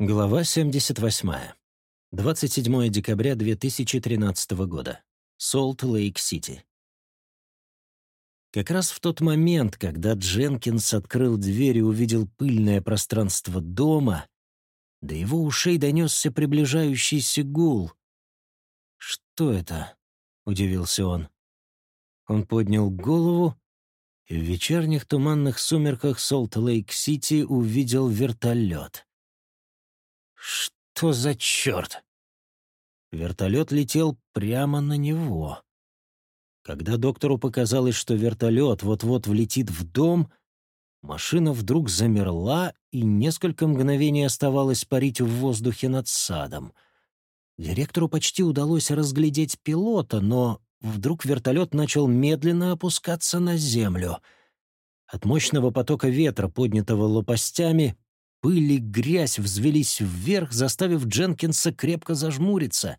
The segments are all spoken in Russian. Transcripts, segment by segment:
Глава 78. 27 декабря 2013 года. Солт-Лейк-Сити. Как раз в тот момент, когда Дженкинс открыл дверь и увидел пыльное пространство дома, до его ушей донесся приближающийся гул. «Что это?» — удивился он. Он поднял голову и в вечерних туманных сумерках Солт-Лейк-Сити увидел вертолет. Что за черт? Вертолет летел прямо на него. Когда доктору показалось, что вертолет вот-вот влетит в дом, машина вдруг замерла и несколько мгновений оставалось парить в воздухе над садом. Директору почти удалось разглядеть пилота, но вдруг вертолет начал медленно опускаться на землю. От мощного потока ветра, поднятого лопастями, Пыль и грязь взвелись вверх, заставив Дженкинса крепко зажмуриться.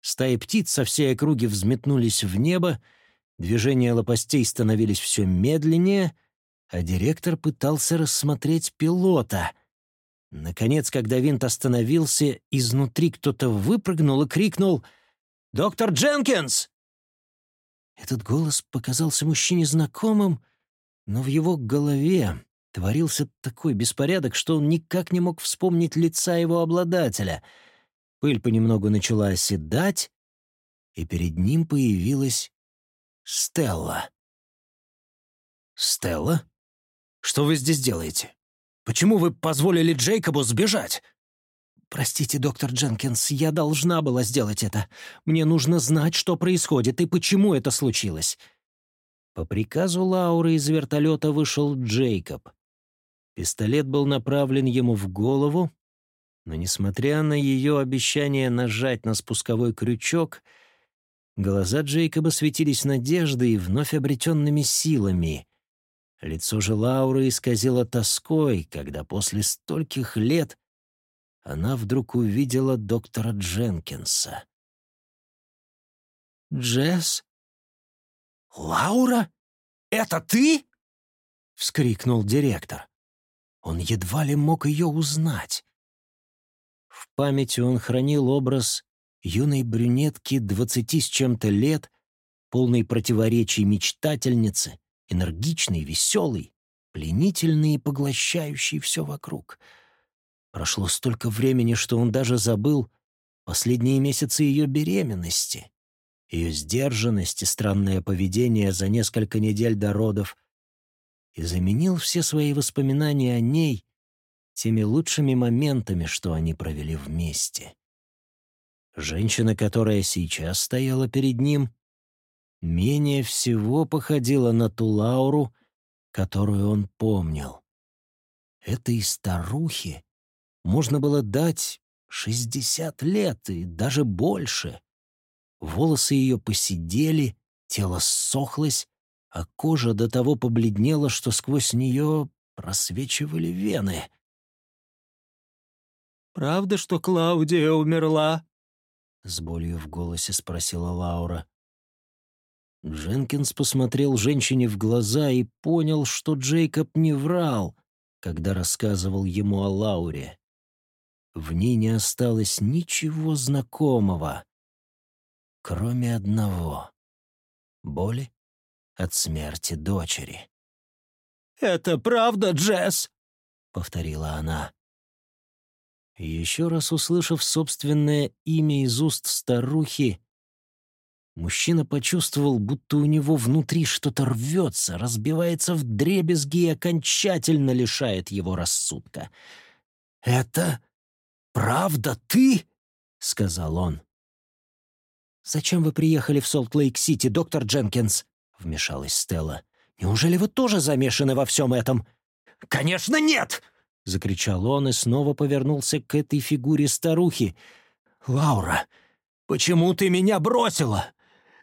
Стаи птиц со всей округи взметнулись в небо, движения лопастей становились все медленнее, а директор пытался рассмотреть пилота. Наконец, когда винт остановился, изнутри кто-то выпрыгнул и крикнул «Доктор Дженкинс!» Этот голос показался мужчине знакомым, но в его голове Творился такой беспорядок, что он никак не мог вспомнить лица его обладателя. Пыль понемногу начала оседать, и перед ним появилась Стелла. «Стелла? Что вы здесь делаете? Почему вы позволили Джейкобу сбежать?» «Простите, доктор Дженкинс, я должна была сделать это. Мне нужно знать, что происходит и почему это случилось». По приказу Лауры из вертолета вышел Джейкоб. Пистолет был направлен ему в голову, но, несмотря на ее обещание нажать на спусковой крючок, глаза Джейкоба светились надеждой и вновь обретенными силами. Лицо же Лауры исказило тоской, когда после стольких лет она вдруг увидела доктора Дженкинса. «Джесс? Лаура? Это ты?» — вскрикнул директор. Он едва ли мог ее узнать. В памяти он хранил образ юной брюнетки двадцати с чем-то лет, полной противоречий мечтательницы, энергичной, веселой, пленительной и поглощающей все вокруг. Прошло столько времени, что он даже забыл последние месяцы ее беременности, ее сдержанность и странное поведение за несколько недель до родов, и заменил все свои воспоминания о ней теми лучшими моментами, что они провели вместе. Женщина, которая сейчас стояла перед ним, менее всего походила на ту Лауру, которую он помнил. Этой старухе можно было дать шестьдесят лет и даже больше. Волосы ее посидели, тело ссохлось, а кожа до того побледнела, что сквозь нее просвечивали вены. «Правда, что Клаудия умерла?» — с болью в голосе спросила Лаура. Дженкинс посмотрел женщине в глаза и понял, что Джейкоб не врал, когда рассказывал ему о Лауре. В ней не осталось ничего знакомого, кроме одного — боли от смерти дочери. «Это правда, Джесс?» — повторила она. Еще раз услышав собственное имя из уст старухи, мужчина почувствовал, будто у него внутри что-то рвется, разбивается в дребезги и окончательно лишает его рассудка. «Это правда ты?» — сказал он. «Зачем вы приехали в Солт-Лейк-Сити, доктор Дженкинс?» — вмешалась Стелла. «Неужели вы тоже замешаны во всем этом?» «Конечно нет!» — закричал он и снова повернулся к этой фигуре старухи. «Лаура, почему ты меня бросила?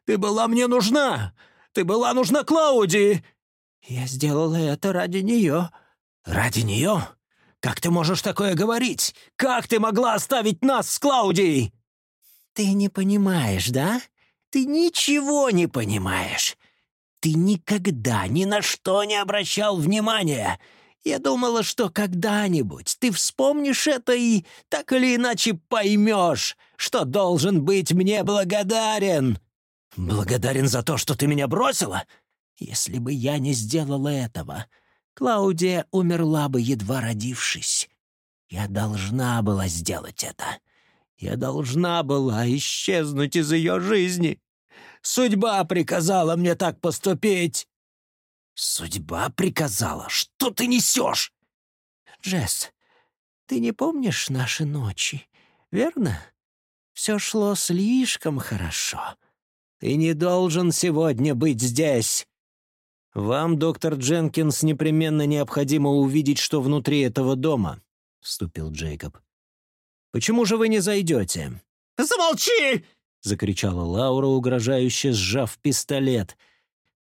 Ты была мне нужна! Ты была нужна Клаудии!» «Я сделала это ради нее». «Ради нее? Как ты можешь такое говорить? Как ты могла оставить нас с Клаудией?» «Ты не понимаешь, да? Ты ничего не понимаешь. Ты никогда ни на что не обращал внимания. Я думала, что когда-нибудь ты вспомнишь это и так или иначе поймешь, что должен быть мне благодарен. Благодарен за то, что ты меня бросила? Если бы я не сделала этого, Клаудия умерла бы, едва родившись. Я должна была сделать это. Я должна была исчезнуть из ее жизни. Судьба приказала мне так поступить. «Судьба приказала? Что ты несешь?» «Джесс, ты не помнишь наши ночи, верно? Все шло слишком хорошо. Ты не должен сегодня быть здесь. Вам, доктор Дженкинс, непременно необходимо увидеть, что внутри этого дома», — вступил Джейкоб. «Почему же вы не зайдете?» «Замолчи!» — закричала Лаура, угрожающе сжав пистолет —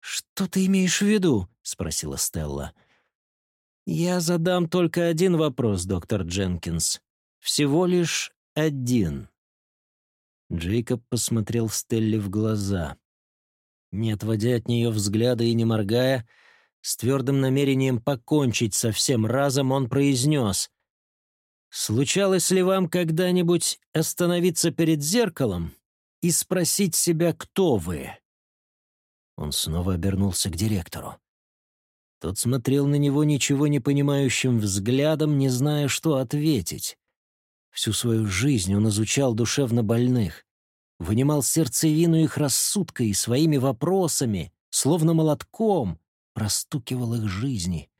«Что ты имеешь в виду?» — спросила Стелла. «Я задам только один вопрос, доктор Дженкинс. Всего лишь один». Джейкоб посмотрел Стелле в глаза. Не отводя от нее взгляда и не моргая, с твердым намерением покончить со всем разом, он произнес. «Случалось ли вам когда-нибудь остановиться перед зеркалом и спросить себя, кто вы?» Он снова обернулся к директору. Тот смотрел на него ничего не понимающим взглядом, не зная, что ответить. Всю свою жизнь он изучал душевно больных, вынимал сердцевину их рассудка и своими вопросами, словно молотком, простукивал их жизни.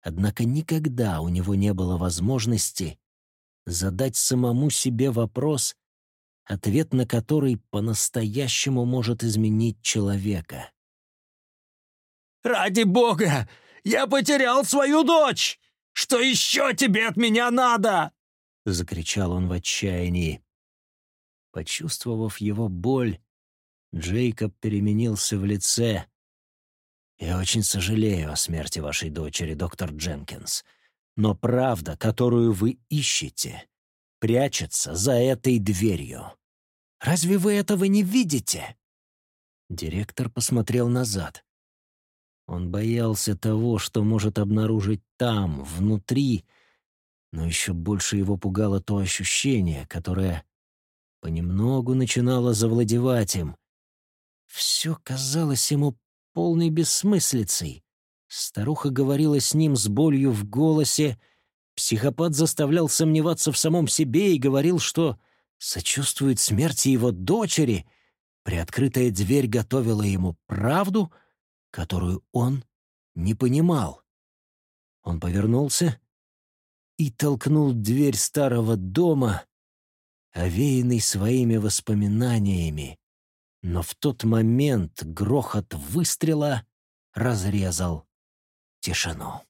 Однако никогда у него не было возможности задать самому себе вопрос, ответ на который по-настоящему может изменить человека. «Ради бога! Я потерял свою дочь! Что еще тебе от меня надо?» — закричал он в отчаянии. Почувствовав его боль, Джейкоб переменился в лице. «Я очень сожалею о смерти вашей дочери, доктор Дженкинс, но правда, которую вы ищете, прячется за этой дверью. Разве вы этого не видите?» Директор посмотрел назад. Он боялся того, что может обнаружить там, внутри, но еще больше его пугало то ощущение, которое понемногу начинало завладевать им. Все казалось ему полной бессмыслицей. Старуха говорила с ним с болью в голосе, психопат заставлял сомневаться в самом себе и говорил, что сочувствует смерти его дочери, приоткрытая дверь готовила ему правду, которую он не понимал. Он повернулся и толкнул дверь старого дома, овеянный своими воспоминаниями, но в тот момент грохот выстрела разрезал тишину.